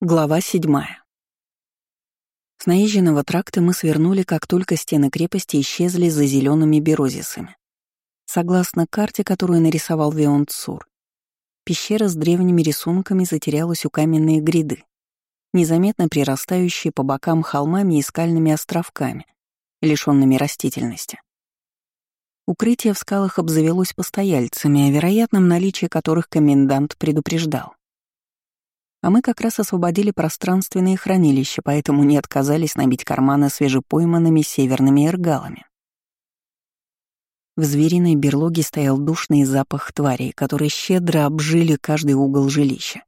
Глава седьмая. С наезженного тракта мы свернули, как только стены крепости исчезли за зелеными берозисами. Согласно карте, которую нарисовал Вион Цур, пещера с древними рисунками затерялась у каменной гряды, незаметно прирастающей по бокам холмами и скальными островками, лишенными растительности. Укрытие в скалах обзавелось постояльцами, о вероятном наличии которых комендант предупреждал. А мы как раз освободили пространственные хранилища, поэтому не отказались набить карманы свежепойманными северными эргалами. В звериной берлоге стоял душный запах тварей, которые щедро обжили каждый угол жилища.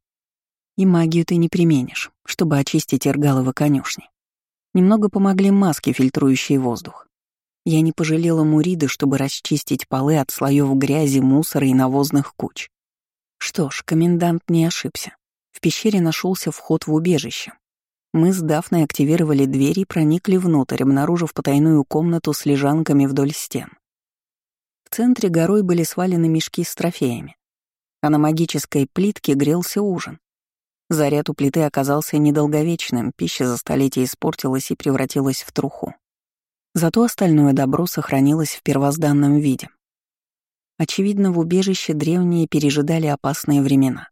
И магию ты не применишь, чтобы очистить эргаловы конюшни. Немного помогли маски, фильтрующие воздух. Я не пожалела Муриды, чтобы расчистить полы от слоев грязи, мусора и навозных куч. Что ж, комендант не ошибся. В пещере нашелся вход в убежище. Мы с Дафной активировали дверь и проникли внутрь, обнаружив потайную комнату с лежанками вдоль стен. В центре горой были свалены мешки с трофеями, а на магической плитке грелся ужин. Заряд у плиты оказался недолговечным, пища за столетие испортилась и превратилась в труху. Зато остальное добро сохранилось в первозданном виде. Очевидно, в убежище древние пережидали опасные времена.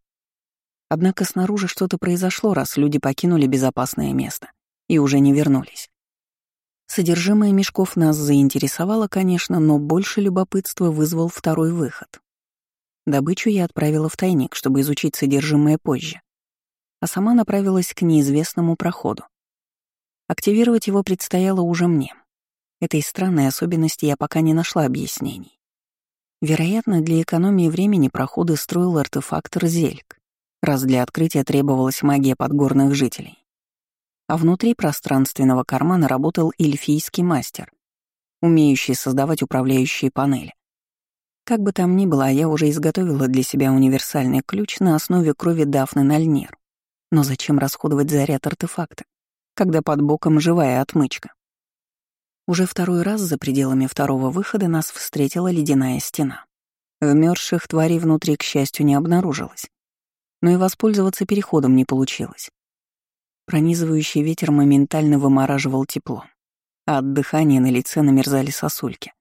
Однако снаружи что-то произошло, раз люди покинули безопасное место и уже не вернулись. Содержимое мешков нас заинтересовало, конечно, но больше любопытства вызвал второй выход. Добычу я отправила в тайник, чтобы изучить содержимое позже, а сама направилась к неизвестному проходу. Активировать его предстояло уже мне. Этой странной особенности я пока не нашла объяснений. Вероятно, для экономии времени проходы строил артефактор Зельк, раз для открытия требовалась магия подгорных жителей. А внутри пространственного кармана работал эльфийский мастер, умеющий создавать управляющие панели. Как бы там ни было, я уже изготовила для себя универсальный ключ на основе крови Дафны Нальнир. Но зачем расходовать заряд артефакта, когда под боком живая отмычка? Уже второй раз за пределами второго выхода нас встретила ледяная стена. Вмерзших тварей внутри, к счастью, не обнаружилось но и воспользоваться переходом не получилось. Пронизывающий ветер моментально вымораживал тепло, а от дыхания на лице намерзали сосульки.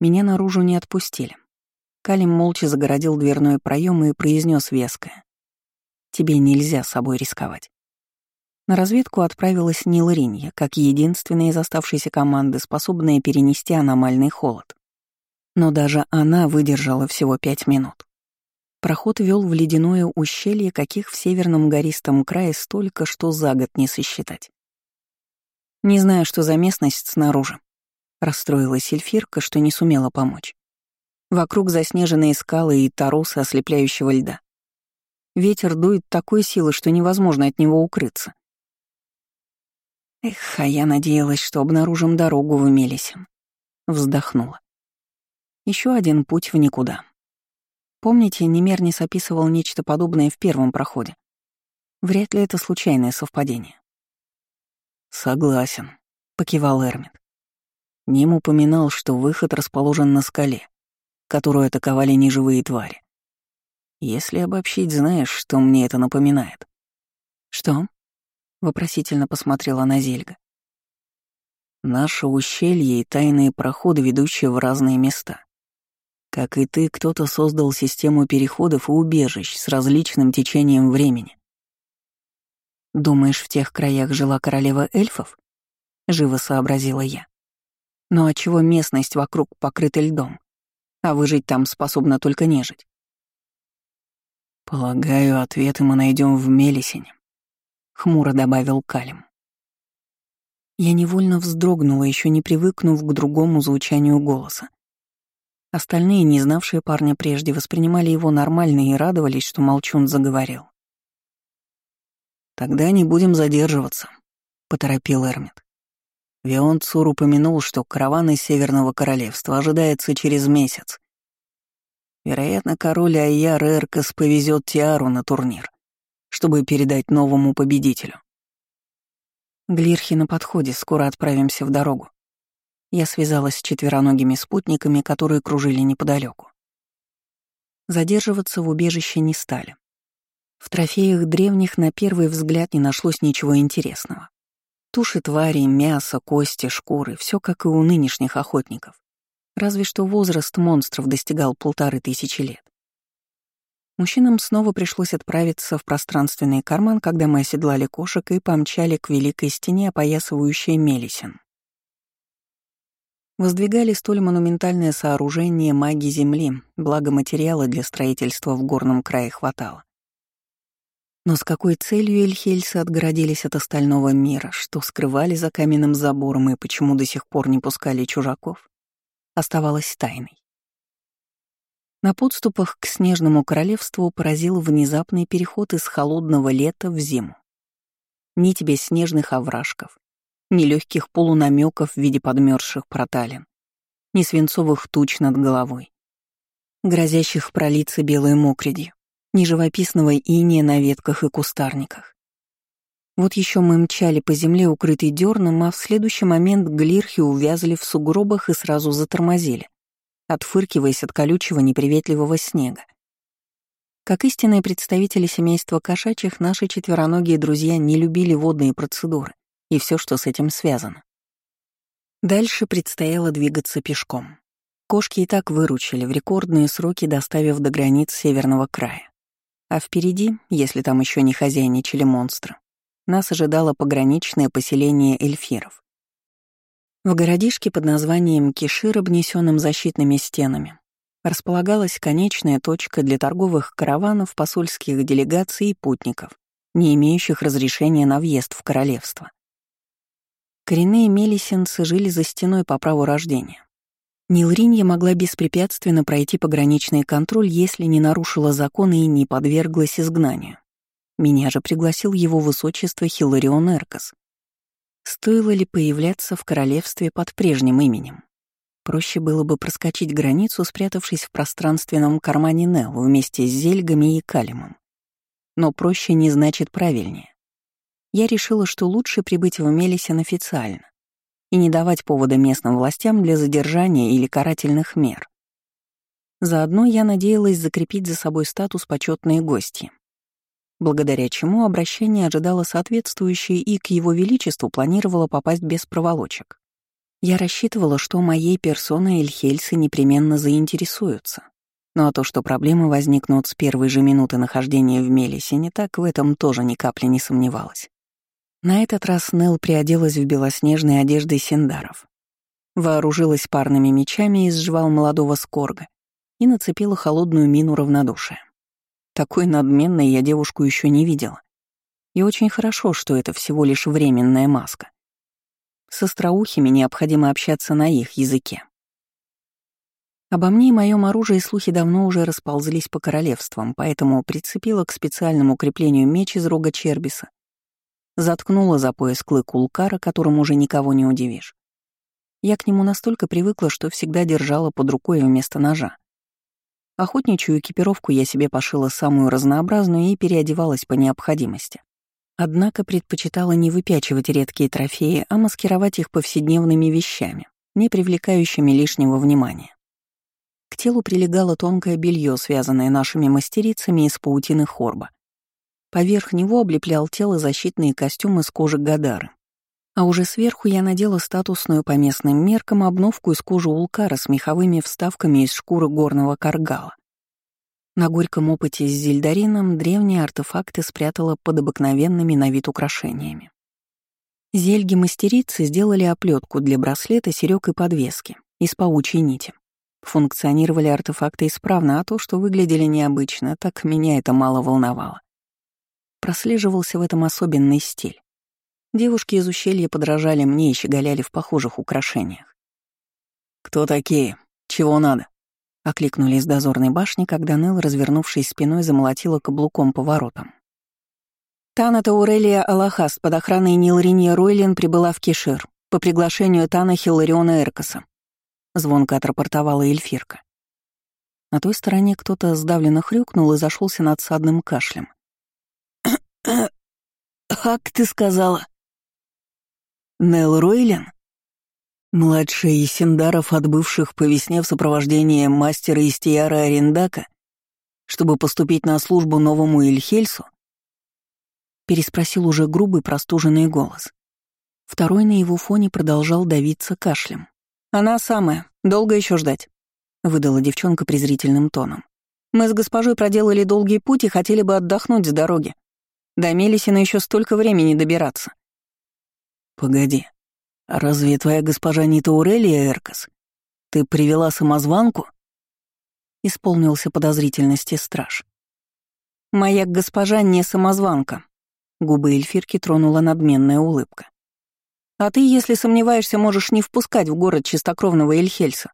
Меня наружу не отпустили. Калим молча загородил дверной проем и произнес веское. «Тебе нельзя собой рисковать». На разведку отправилась Нилринья, как единственная из оставшейся команды, способная перенести аномальный холод. Но даже она выдержала всего пять минут. Проход вел в ледяное ущелье, каких в северном гористом крае столько, что за год не сосчитать. Не знаю, что за местность снаружи. Расстроилась эльфирка, что не сумела помочь. Вокруг заснеженные скалы и торосы ослепляющего льда. Ветер дует такой силы, что невозможно от него укрыться. Эх, а я надеялась, что обнаружим дорогу в Мелисе. Вздохнула. Еще один путь в никуда. Помните, Немернис описывал нечто подобное в первом проходе? Вряд ли это случайное совпадение. «Согласен», — покивал Эрмит. Ним упоминал, что выход расположен на скале, которую атаковали неживые твари. Если обобщить, знаешь, что мне это напоминает? «Что?» — вопросительно посмотрела на Зельга. «Наше ущелье и тайные проходы, ведущие в разные места. Как и ты, кто-то создал систему переходов и убежищ с различным течением времени. «Думаешь, в тех краях жила королева эльфов?» — живо сообразила я. «Но отчего местность вокруг покрыта льдом, а выжить там способна только нежить?» «Полагаю, ответы мы найдем в Мелисине», — хмуро добавил Калим. Я невольно вздрогнула, еще не привыкнув к другому звучанию голоса. Остальные, не знавшие парня прежде, воспринимали его нормально и радовались, что Молчун заговорил. «Тогда не будем задерживаться», — поторопил Эрмит. Вион Цур упомянул, что караван из Северного Королевства ожидается через месяц. Вероятно, король Айяр Эркас повезет Тиару на турнир, чтобы передать новому победителю. Глирхи на подходе, скоро отправимся в дорогу. Я связалась с четвероногими спутниками, которые кружили неподалеку. Задерживаться в убежище не стали. В трофеях древних на первый взгляд не нашлось ничего интересного. Туши тварей, мясо, кости, шкуры — все как и у нынешних охотников. Разве что возраст монстров достигал полторы тысячи лет. Мужчинам снова пришлось отправиться в пространственный карман, когда мы оседлали кошек и помчали к великой стене, опоясывающей Мелисин. Воздвигали столь монументальное сооружение маги Земли, благо материала для строительства в горном крае хватало. Но с какой целью эльхельсы отгородились от остального мира, что скрывали за каменным забором и почему до сих пор не пускали чужаков, оставалось тайной. На подступах к Снежному королевству поразил внезапный переход из холодного лета в зиму. Ни тебе снежных овражков, ни легких полунамеков в виде подмерзших проталин, ни свинцовых туч над головой, грозящих пролиться белой мокридью ни живописного иния на ветках и кустарниках. Вот еще мы мчали по земле, укрытый дерном, а в следующий момент глирхи увязли в сугробах и сразу затормозили, отфыркиваясь от колючего неприветливого снега. Как истинные представители семейства кошачьих, наши четвероногие друзья не любили водные процедуры и все, что с этим связано. Дальше предстояло двигаться пешком. Кошки и так выручили в рекордные сроки, доставив до границ северного края. А впереди, если там еще не хозяйничали монстры, нас ожидало пограничное поселение эльфиров. В городишке под названием Кишир, обнесенным защитными стенами, располагалась конечная точка для торговых караванов, посольских делегаций и путников, не имеющих разрешения на въезд в королевство. Коренные мелисенцы жили за стеной по праву рождения. Нилринья могла беспрепятственно пройти пограничный контроль, если не нарушила законы и не подверглась изгнанию. Меня же пригласил его высочество Хиларион Эркас. Стоило ли появляться в королевстве под прежним именем? Проще было бы проскочить границу, спрятавшись в пространственном кармане Нел вместе с зельгами и калимом. Но проще не значит правильнее. Я решила, что лучше прибыть в Мелисен официально, и не давать повода местным властям для задержания или карательных мер. Заодно я надеялась закрепить за собой статус почетные гости, благодаря чему обращение ожидало соответствующее и к его величеству планировало попасть без проволочек. Я рассчитывала, что моей персоной эльхельсы непременно заинтересуются. Ну а то, что проблемы возникнут с первой же минуты нахождения в Мелисе, не так в этом тоже ни капли не сомневалась. На этот раз Нел приоделась в белоснежные одежды синдаров. Вооружилась парными мечами из жвал молодого скорга и нацепила холодную мину равнодушия. Такой надменной я девушку еще не видела. И очень хорошо, что это всего лишь временная маска. С остроухими необходимо общаться на их языке. Обо мне и моем оружии слухи давно уже расползлись по королевствам, поэтому прицепила к специальному креплению меч из рога Чербиса Заткнула за пояс клык улкара, которым уже никого не удивишь. Я к нему настолько привыкла, что всегда держала под рукой вместо ножа. Охотничью экипировку я себе пошила самую разнообразную и переодевалась по необходимости. Однако предпочитала не выпячивать редкие трофеи, а маскировать их повседневными вещами, не привлекающими лишнего внимания. К телу прилегало тонкое белье, связанное нашими мастерицами из паутины хорба. Поверх него облеплял тело защитные костюмы с кожи Гадары. А уже сверху я надела статусную по местным меркам обновку из кожи улкара с меховыми вставками из шкуры горного каргала. На горьком опыте с зельдарином древние артефакты спрятала под обыкновенными на вид украшениями. Зельги-мастерицы сделали оплетку для браслета, серёг и подвески из паучьей нити. Функционировали артефакты исправно, а то, что выглядели необычно, так меня это мало волновало прослеживался в этом особенный стиль. Девушки из ущелья подражали мне и щеголяли в похожих украшениях. «Кто такие? Чего надо?» — окликнули из дозорной башни, когда Нел, развернувшись спиной, замолотила каблуком по воротам. Тана Таурелия Аллахаст под охраной Нилриния Ройлин прибыла в Кишир по приглашению Тана Хиллариона Эркаса. Звонко отрапортовала эльфирка. На той стороне кто-то сдавленно хрюкнул и зашелся надсадным кашлем. «Как ты сказала?» «Нел Ройлен?» Младшая из Синдаров, отбывших по весне в сопровождении мастера Истияра Арендака, чтобы поступить на службу новому Ильхельсу, переспросил уже грубый простуженный голос. Второй на его фоне продолжал давиться кашлем. «Она самая. Долго еще ждать?» — выдала девчонка презрительным тоном. «Мы с госпожой проделали долгий путь и хотели бы отдохнуть с дороги. До Мелисина еще столько времени добираться». «Погоди, а разве твоя госпожа не Таурелия Эркас? Ты привела самозванку?» Исполнился подозрительности страж. «Моя госпожа не самозванка», — губы эльфирки тронула надменная улыбка. «А ты, если сомневаешься, можешь не впускать в город чистокровного Эльхельса.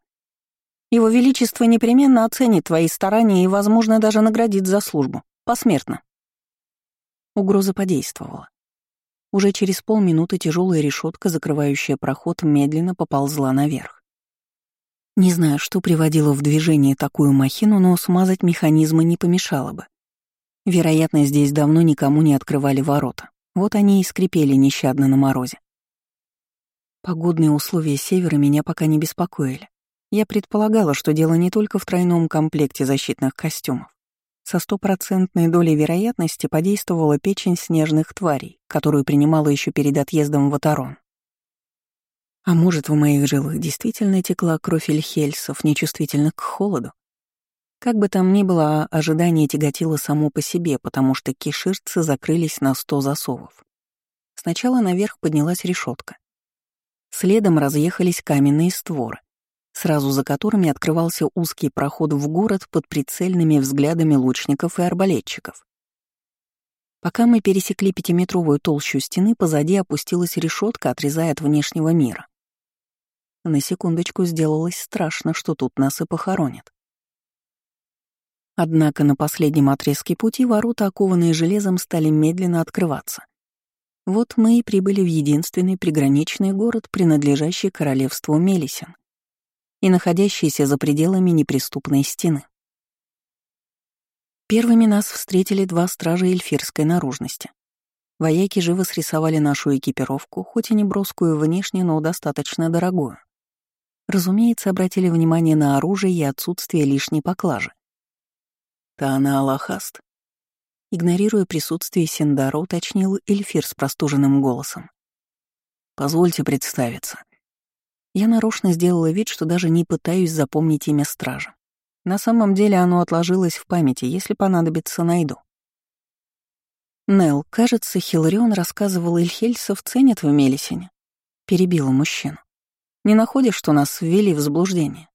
Его Величество непременно оценит твои старания и, возможно, даже наградит за службу. Посмертно». Угроза подействовала. Уже через полминуты тяжелая решетка, закрывающая проход, медленно поползла наверх. Не знаю, что приводило в движение такую махину, но смазать механизмы не помешало бы. Вероятно, здесь давно никому не открывали ворота. Вот они и скрипели нещадно на морозе. Погодные условия севера меня пока не беспокоили. Я предполагала, что дело не только в тройном комплекте защитных костюмов. Со стопроцентной долей вероятности подействовала печень снежных тварей, которую принимала еще перед отъездом в Атарон. А может, в моих жилах действительно текла кровь эльхельсов, нечувствительных к холоду? Как бы там ни было, ожидание тяготило само по себе, потому что киширцы закрылись на сто засовов. Сначала наверх поднялась решетка. Следом разъехались каменные створы, сразу за которыми открывался узкий проход в город под прицельными взглядами лучников и арбалетчиков. Пока мы пересекли пятиметровую толщу стены, позади опустилась решетка, отрезая от внешнего мира. На секундочку сделалось страшно, что тут нас и похоронят. Однако на последнем отрезке пути ворота, окованные железом, стали медленно открываться. Вот мы и прибыли в единственный приграничный город, принадлежащий королевству Мелисин и находящийся за пределами неприступной стены. Первыми нас встретили два стража эльфирской наружности. Вояки живо срисовали нашу экипировку, хоть и не броскую внешне, но достаточно дорогую. Разумеется, обратили внимание на оружие и отсутствие лишней поклажи. Тана Аллахаст. Игнорируя присутствие Синдара, уточнил Эльфир с простуженным голосом. «Позвольте представиться». Я нарочно сделала вид, что даже не пытаюсь запомнить имя стража. На самом деле оно отложилось в памяти, если понадобится, найду. Нел, кажется, Хиларион рассказывал Ильхельсов ценят в Мелисине. Перебила мужчину. Не находишь, что нас ввели в заблуждение?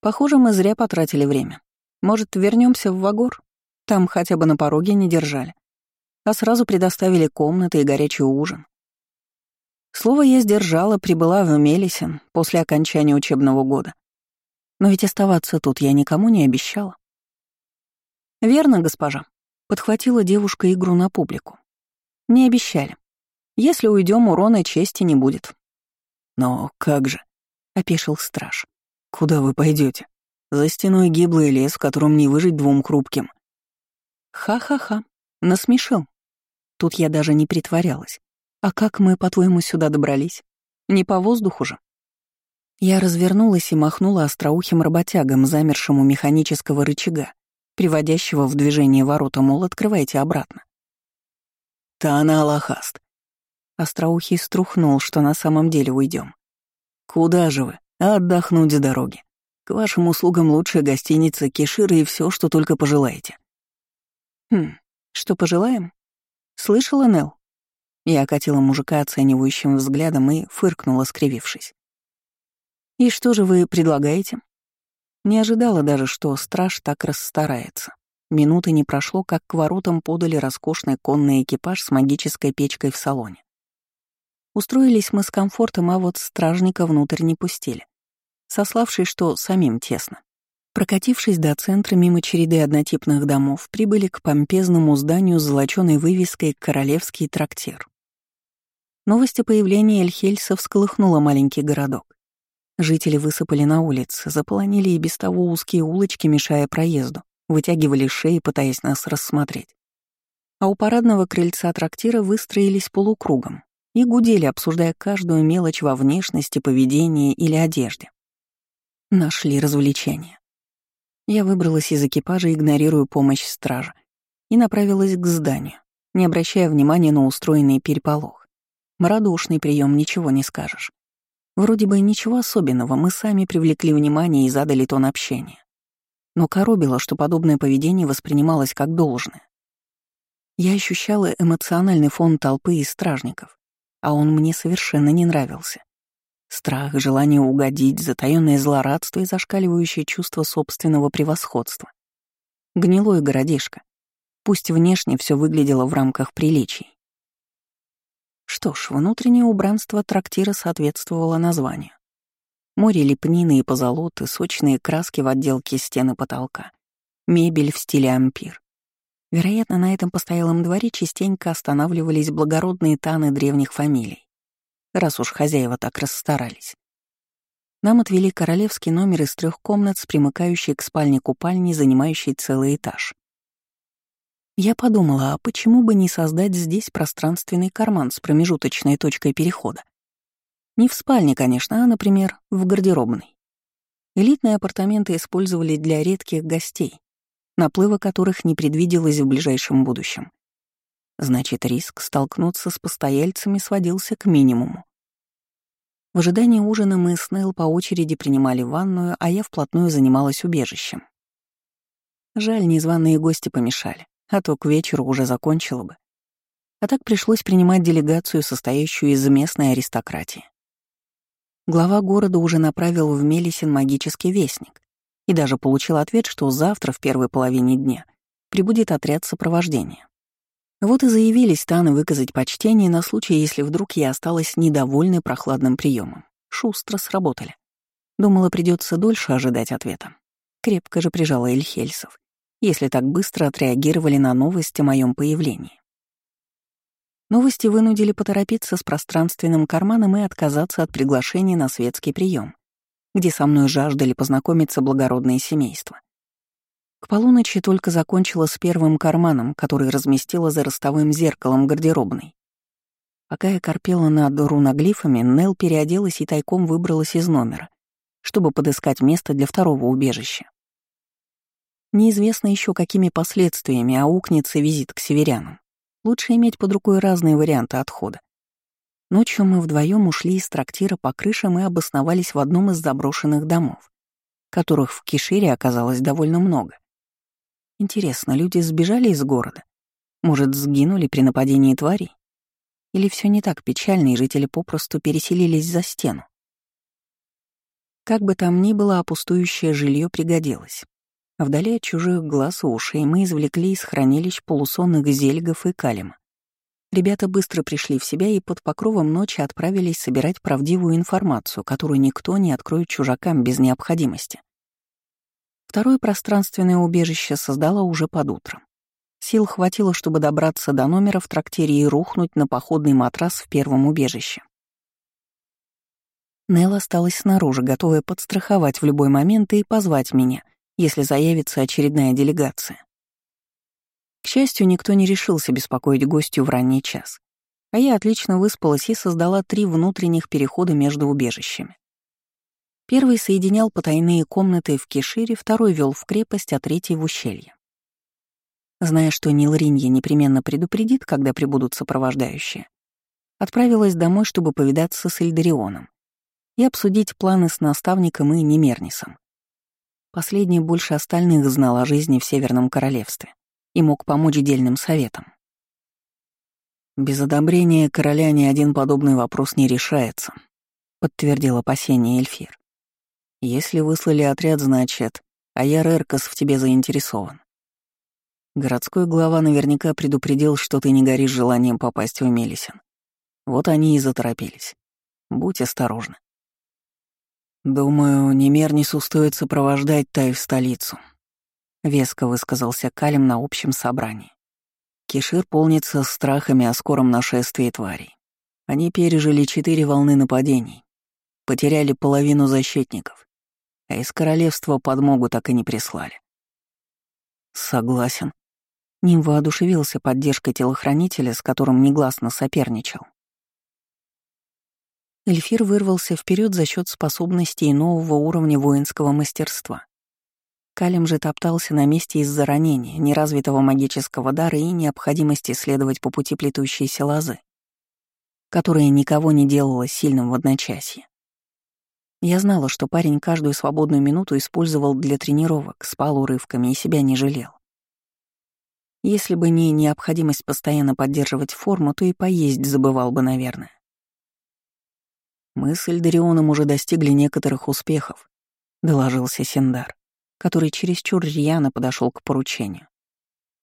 Похоже, мы зря потратили время. Может, вернемся в Вагор? Там хотя бы на пороге не держали. А сразу предоставили комнаты и горячий ужин. Слово я сдержала, прибыла в Мелисин после окончания учебного года. Но ведь оставаться тут я никому не обещала. «Верно, госпожа», — подхватила девушка игру на публику. «Не обещали. Если уйдем, урона чести не будет». «Но как же?» — опешил страж. «Куда вы пойдете? За стеной гиблый лес, в котором не выжить двум хрупким. Ха-ха-ха, насмешил. Тут я даже не притворялась. А как мы, по-твоему, сюда добрались? Не по воздуху же? Я развернулась и махнула остроухим работягом, замершему механического рычага, приводящего в движение ворота, мол, открывайте обратно. «Тана Аллахаст». Остроухий струхнул, что на самом деле уйдем. «Куда же вы? Отдохнуть с дороги. К вашим услугам лучшая гостиница, кеширы и все, что только пожелаете». «Хм, что пожелаем?» «Слышала, Нел?» Я окатила мужика оценивающим взглядом и фыркнула, скривившись. «И что же вы предлагаете?» Не ожидала даже, что страж так расстарается. Минуты не прошло, как к воротам подали роскошный конный экипаж с магической печкой в салоне. Устроились мы с комфортом, а вот стражника внутрь не пустили сославшись, что самим тесно. Прокатившись до центра мимо череды однотипных домов, прибыли к помпезному зданию с золочёной вывеской «Королевский трактир». Новость о появлении Эльхельса всколыхнула маленький городок. Жители высыпали на улицы, заполонили и без того узкие улочки, мешая проезду, вытягивали шеи, пытаясь нас рассмотреть. А у парадного крыльца трактира выстроились полукругом и гудели, обсуждая каждую мелочь во внешности, поведении или одежде. Нашли развлечения. Я выбралась из экипажа, игнорируя помощь стража, и направилась к зданию. не обращая внимания на устроенный переполох. Радушный прием, ничего не скажешь. Вроде бы ничего особенного, мы сами привлекли внимание и задали тон общения. Но коробило, что подобное поведение воспринималось как должное. Я ощущала эмоциональный фон толпы и стражников, а он мне совершенно не нравился. Страх, желание угодить, затаённое злорадство и зашкаливающее чувство собственного превосходства. Гнилой городишко. Пусть внешне все выглядело в рамках приличий. Что ж, внутреннее убранство трактира соответствовало названию. Море лепнины и позолоты, сочные краски в отделке стены потолка, мебель в стиле ампир. Вероятно, на этом постоялом дворе частенько останавливались благородные таны древних фамилий, раз уж хозяева так расстарались. Нам отвели королевский номер из трех комнат с примыкающей к спальне-купальни, занимающей целый этаж. Я подумала, а почему бы не создать здесь пространственный карман с промежуточной точкой перехода? Не в спальне, конечно, а, например, в гардеробной. Элитные апартаменты использовали для редких гостей, наплыва которых не предвиделось в ближайшем будущем. Значит, риск столкнуться с постояльцами сводился к минимуму. В ожидании ужина мы с Нелл по очереди принимали ванную, а я вплотную занималась убежищем. Жаль, незваные гости помешали, а то к вечеру уже закончила бы. А так пришлось принимать делегацию, состоящую из местной аристократии. Глава города уже направил в Мелисин магический вестник, и даже получил ответ, что завтра в первой половине дня прибудет отряд сопровождения. Вот и заявились Таны выказать почтение на случай, если вдруг я осталась недовольной прохладным приемом. Шустро сработали. Думала, придется дольше ожидать ответа. Крепко же прижала Эльхельсов, если так быстро отреагировали на новость о моем появлении. Новости вынудили поторопиться с пространственным карманом и отказаться от приглашения на светский прием где со мной жаждали познакомиться благородные семейства. К полуночи только закончила с первым карманом, который разместила за ростовым зеркалом гардеробной. Пока я корпела над руноглифами, Нел переоделась и тайком выбралась из номера, чтобы подыскать место для второго убежища. Неизвестно еще, какими последствиями аукнется визит к северянам. Лучше иметь под рукой разные варианты отхода. Ночью мы вдвоем ушли из трактира по крышам и обосновались в одном из заброшенных домов, которых в Кишире оказалось довольно много. Интересно, люди сбежали из города? Может, сгинули при нападении тварей? Или все не так печально, и жители попросту переселились за стену? Как бы там ни было, опустующее жилье пригодилось. Вдали от чужих глаз и мы извлекли из хранилищ полусонных зельгов и калима. Ребята быстро пришли в себя и под покровом ночи отправились собирать правдивую информацию, которую никто не откроет чужакам без необходимости. Второе пространственное убежище создала уже под утром. Сил хватило, чтобы добраться до номера в трактире и рухнуть на походный матрас в первом убежище. Нелл осталась снаружи, готовая подстраховать в любой момент и позвать меня, если заявится очередная делегация. К счастью, никто не решился беспокоить гостю в ранний час. А я отлично выспалась и создала три внутренних перехода между убежищами. Первый соединял потайные комнаты в Кишире, второй вел в крепость, а третий — в ущелье. Зная, что Нилринья непременно предупредит, когда прибудут сопровождающие, отправилась домой, чтобы повидаться с Эльдарионом и обсудить планы с наставником и Немернисом. Последний больше остальных знал о жизни в Северном Королевстве и мог помочь дельным советом. «Без одобрения короля ни один подобный вопрос не решается», — подтвердил опасение Эльфир. «Если выслали отряд, значит, Аяр Эркас в тебе заинтересован. Городской глава наверняка предупредил, что ты не горишь желанием попасть в Мелисин. Вот они и заторопились. Будь осторожна. Думаю, Немернису стоит сопровождать Тай в столицу, веско высказался Калим на общем собрании. Кишир полнится страхами о скором нашествии тварей. Они пережили четыре волны нападений, потеряли половину защитников, а из королевства подмогу так и не прислали. Согласен. Ним воодушевился поддержкой телохранителя, с которым негласно соперничал. Эльфир вырвался вперед за счет способностей нового уровня воинского мастерства. Калим же топтался на месте из-за ранения, неразвитого магического дара и необходимости следовать по пути плетущейся лозы, которая никого не делала сильным в одночасье. Я знала, что парень каждую свободную минуту использовал для тренировок, спал урывками и себя не жалел. Если бы не необходимость постоянно поддерживать форму, то и поесть забывал бы, наверное. Мы с Эльдарионом уже достигли некоторых успехов, доложился Синдар который чересчур рьяно подошел к поручению.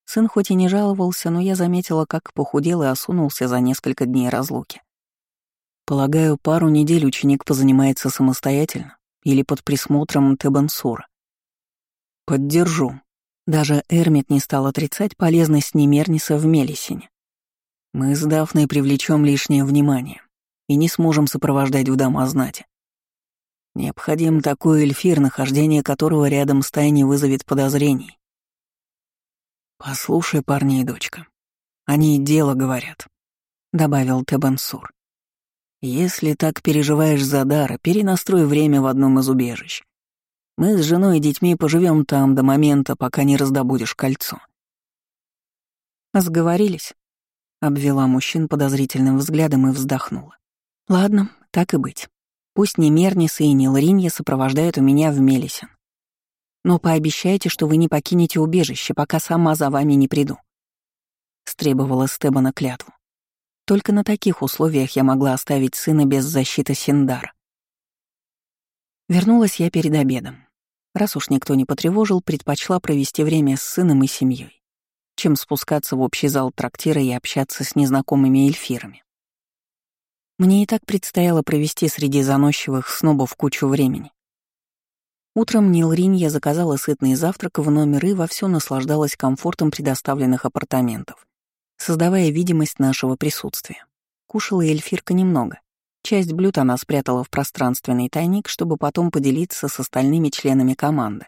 Сын хоть и не жаловался, но я заметила, как похудел и осунулся за несколько дней разлуки. Полагаю, пару недель ученик позанимается самостоятельно или под присмотром Тебансура. Поддержу. Даже Эрмит не стал отрицать полезность Немерниса в Мелисине. Мы с Дафной привлечем лишнее внимание и не сможем сопровождать в дома знати. Необходим такой эльфир, нахождение которого рядом с тайней вызовет подозрений. «Послушай, парни и дочка, они дело говорят», — добавил Тебансур. «Если так переживаешь за дара, перенастрой время в одном из убежищ. Мы с женой и детьми поживем там до момента, пока не раздобудешь кольцо». «Сговорились», — обвела мужчин подозрительным взглядом и вздохнула. «Ладно, так и быть. Пусть ни Мернисы и ни Лринья сопровождают у меня в Мелисен. Но пообещайте, что вы не покинете убежище, пока сама за вами не приду. Стребовала Стебана клятву. Только на таких условиях я могла оставить сына без защиты Синдара. Вернулась я перед обедом. Раз уж никто не потревожил, предпочла провести время с сыном и семьей, чем спускаться в общий зал трактира и общаться с незнакомыми эльфирами. Мне и так предстояло провести среди заносчивых снобов кучу времени. Утром Нил Ринья заказала сытный завтрак в номер и вовсю наслаждалась комфортом предоставленных апартаментов, создавая видимость нашего присутствия. Кушала эльфирка немного. Часть блюд она спрятала в пространственный тайник, чтобы потом поделиться с остальными членами команды.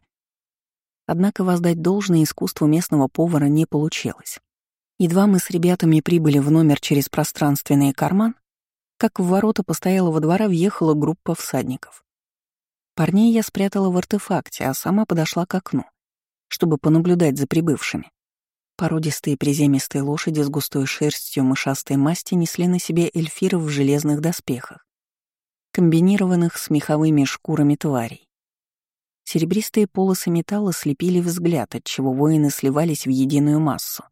Однако воздать должное искусству местного повара не получилось. Едва мы с ребятами прибыли в номер через пространственный карман, как в ворота постоялого двора въехала группа всадников. Парней я спрятала в артефакте, а сама подошла к окну, чтобы понаблюдать за прибывшими. Породистые приземистые лошади с густой шерстью мышастой масти несли на себе эльфиров в железных доспехах, комбинированных с меховыми шкурами тварей. Серебристые полосы металла слепили взгляд, отчего воины сливались в единую массу.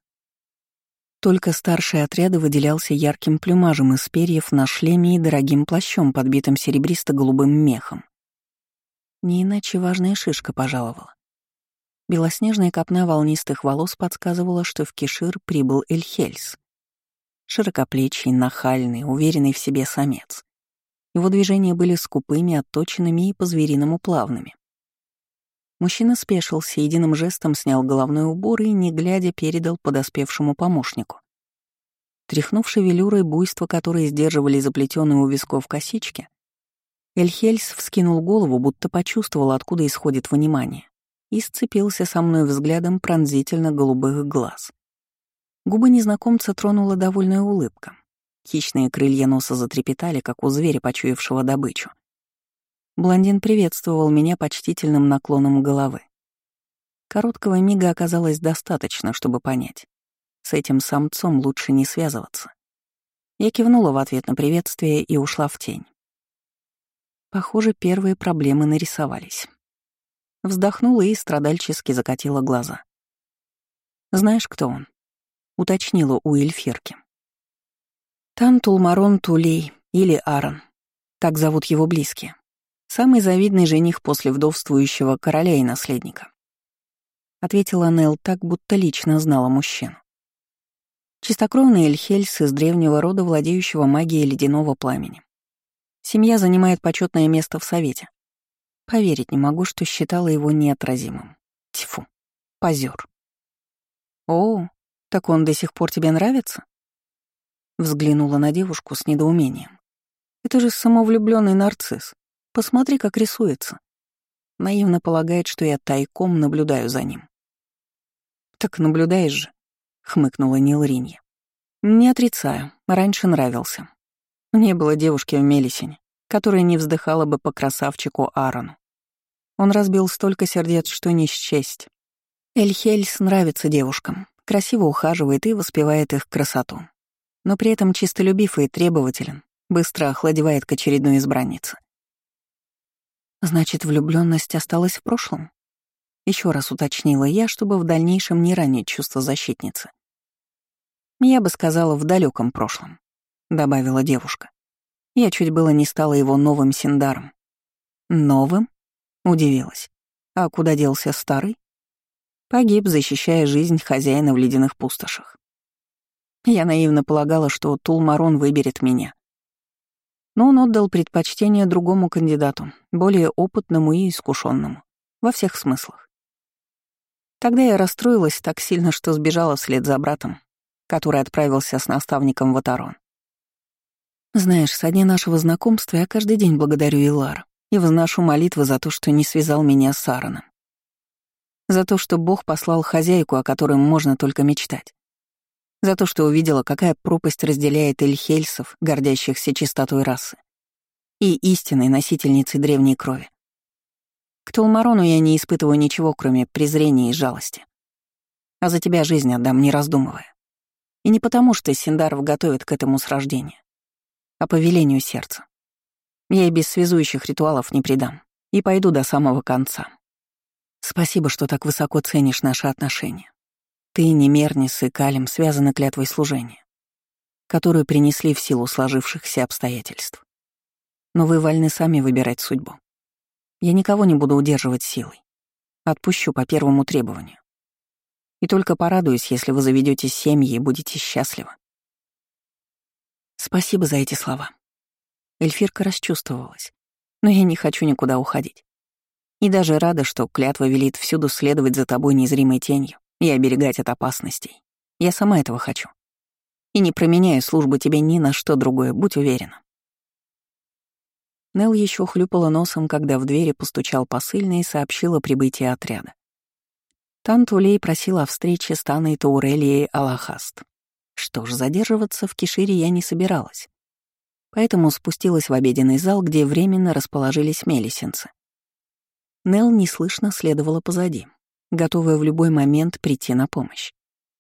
Только старший отряд выделялся ярким плюмажем из перьев на шлеме и дорогим плащом, подбитым серебристо-голубым мехом. Не иначе важная шишка пожаловала. Белоснежная копна волнистых волос подсказывала, что в Кишир прибыл Эльхельс. Широкоплечий, нахальный, уверенный в себе самец. Его движения были скупыми, отточенными и по-звериному плавными. Мужчина спешился, единым жестом снял головной убор и, не глядя, передал подоспевшему помощнику. Тряхнув шевелюрой буйство, которое сдерживали заплетенные у висков косички, Эльхельс вскинул голову, будто почувствовал, откуда исходит внимание, и сцепился со мной взглядом пронзительно голубых глаз. Губы незнакомца тронула довольная улыбка. Хищные крылья носа затрепетали, как у зверя, почуявшего добычу. Блондин приветствовал меня почтительным наклоном головы. Короткого мига оказалось достаточно, чтобы понять. С этим самцом лучше не связываться. Я кивнула в ответ на приветствие и ушла в тень. Похоже, первые проблемы нарисовались. Вздохнула и страдальчески закатила глаза. «Знаешь, кто он?» — уточнила у эльфийки. «Тантул Марон Тулей или Аарон. Так зовут его близкие. Самый завидный жених после вдовствующего короля и наследника. Ответила Нел так, будто лично знала мужчину. Чистокровный Эльхельс из древнего рода, владеющего магией ледяного пламени. Семья занимает почетное место в Совете. Поверить не могу, что считала его неотразимым. Тьфу, позер. «О, так он до сих пор тебе нравится?» Взглянула на девушку с недоумением. «Это же самовлюбленный нарцисс. Посмотри, как рисуется. Наивно полагает, что я тайком наблюдаю за ним. «Так наблюдаешь же», — хмыкнула Нилринья. «Не отрицаю, раньше нравился. Не было девушки в Мелисине, которая не вздыхала бы по красавчику Аарону. Он разбил столько сердец, что не счесть. Эльхельс нравится девушкам, красиво ухаживает и воспевает их красоту. Но при этом чистолюбив и требователен, быстро охладевает к очередной избраннице. Значит, влюбленность осталась в прошлом? Еще раз уточнила я, чтобы в дальнейшем не ранить чувство защитницы. Я бы сказала, в далеком прошлом, добавила девушка. Я чуть было не стала его новым Синдаром. Новым? Удивилась. А куда делся старый? Погиб, защищая жизнь хозяина в ледяных пустошах. Я наивно полагала, что Тулмарон выберет меня. Но он отдал предпочтение другому кандидату, более опытному и искушенному, во всех смыслах. Тогда я расстроилась так сильно, что сбежала вслед за братом, который отправился с наставником в Атарон. Знаешь, со дня нашего знакомства я каждый день благодарю Илар и возношу молитвы за то, что не связал меня с Аароном. За то, что Бог послал хозяйку, о которой можно только мечтать. За то, что увидела, какая пропасть разделяет эльхельсов, гордящихся чистотой расы, и истинной носительницей древней крови. К Толмарону я не испытываю ничего, кроме презрения и жалости. А за тебя жизнь отдам, не раздумывая. И не потому, что Синдаров готовит к этому с рождения, а по велению сердца. Я и без связующих ритуалов не предам, и пойду до самого конца. Спасибо, что так высоко ценишь наши отношения. Ты, Немернис и Калим связаны клятвой служения, которую принесли в силу сложившихся обстоятельств. Но вы вольны сами выбирать судьбу. Я никого не буду удерживать силой. Отпущу по первому требованию. И только порадуюсь, если вы заведете семьи и будете счастливы. Спасибо за эти слова. Эльфирка расчувствовалась. Но я не хочу никуда уходить. И даже рада, что клятва велит всюду следовать за тобой незримой тенью и оберегать от опасностей. Я сама этого хочу. И не променяю службу тебе ни на что другое, будь уверена. Нел еще хлюпала носом, когда в двери постучал посыльный и сообщил о прибытии отряда. Тантулей просила о встрече с Таной Таурелией Аллахаст. Что ж, задерживаться в Кишире я не собиралась. Поэтому спустилась в обеденный зал, где временно расположились мелисенцы. Нел неслышно следовала позади, готовая в любой момент прийти на помощь.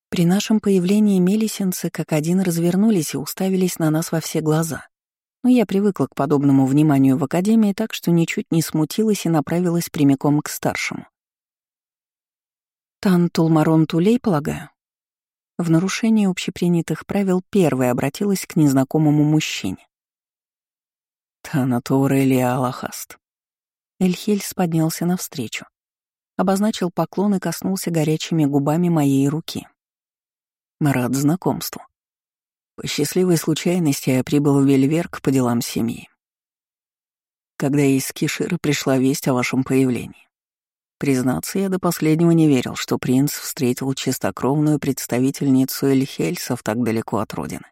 При нашем появлении мелисенцы как один развернулись и уставились на нас во все глаза но я привыкла к подобному вниманию в академии, так что ничуть не смутилась и направилась прямиком к старшему. «Тан Тулмарон Тулей, полагаю?» В нарушении общепринятых правил первой обратилась к незнакомому мужчине. «Тана Турели Аллахаст». Эльхельс поднялся навстречу, обозначил поклон и коснулся горячими губами моей руки. «Рад знакомству». По счастливой случайности я прибыл в Вельверк по делам семьи. Когда из Кишира пришла весть о вашем появлении. Признаться, я до последнего не верил, что принц встретил чистокровную представительницу Эльхельсов так далеко от родины.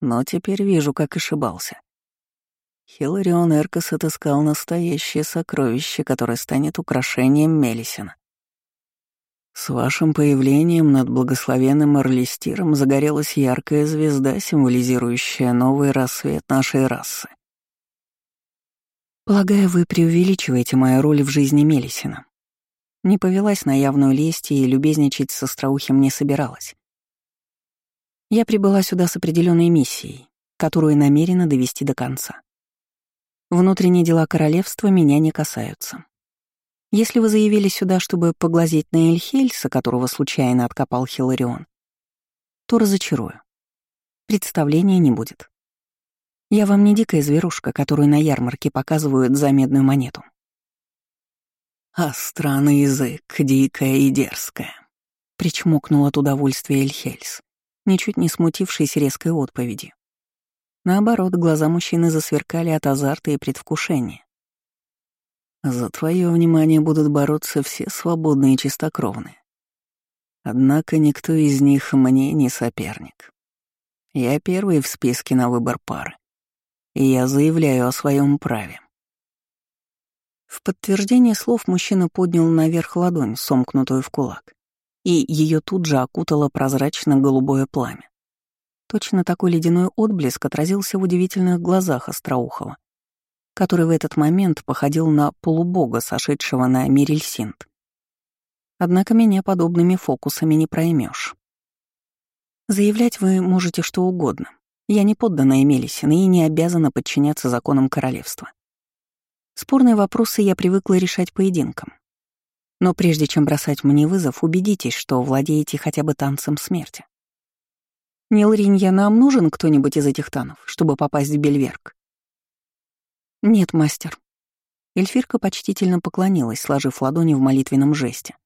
Но теперь вижу, как ошибался. Хиларион Эркос отыскал настоящее сокровище, которое станет украшением Мелисина. С вашим появлением над благословенным Орлистиром загорелась яркая звезда, символизирующая новый рассвет нашей расы. Полагаю, вы преувеличиваете мою роль в жизни Мелисина. Не повелась на явную лесть и любезничать с остроухим не собиралась. Я прибыла сюда с определенной миссией, которую намерена довести до конца. Внутренние дела королевства меня не касаются. Если вы заявили сюда, чтобы поглазеть на Эльхельса, которого случайно откопал Хиларион, то разочарую. Представления не будет. Я вам не дикая зверушка, которую на ярмарке показывают за медную монету. А странный язык, дикая и дерзкая. Причмокнул от удовольствия Эльхельс, ничуть не смутившись резкой отповеди. Наоборот, глаза мужчины засверкали от азарта и предвкушения. За твое внимание будут бороться все свободные и чистокровные. Однако никто из них мне не соперник. Я первый в списке на выбор пары, и я заявляю о своем праве. В подтверждение слов мужчина поднял наверх ладонь, сомкнутую в кулак, и ее тут же окутало прозрачно-голубое пламя. Точно такой ледяной отблеск отразился в удивительных глазах Остроухова. который в этот момент походил на полубога, сошедшего на Мирельсинт. Однако меня подобными фокусами не проймешь. Заявлять вы можете что угодно. Я не подданная Мелисина и не обязана подчиняться законам королевства. Спорные вопросы я привыкла решать поединком. Но прежде чем бросать мне вызов, убедитесь, что владеете хотя бы танцем смерти. Нилринья, нам нужен кто-нибудь из этих танов, чтобы попасть в Бельверк? Нет, мастер. Эльфирка почтительно поклонилась, сложив ладони в молитвенном жесте,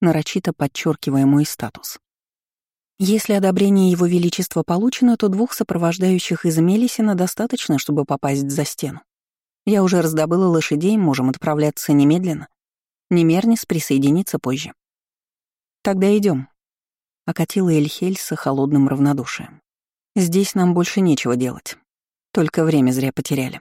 нарочито подчеркивая мой статус. Если одобрение Его Величества получено, то двух сопровождающих из Мелисина достаточно, чтобы попасть за стену. Я уже раздобыла лошадей, можем отправляться немедленно. Немернис присоединится позже. Тогда идем. Окатила Эльхельса холодным равнодушием. Здесь нам больше нечего делать. Только время зря потеряли.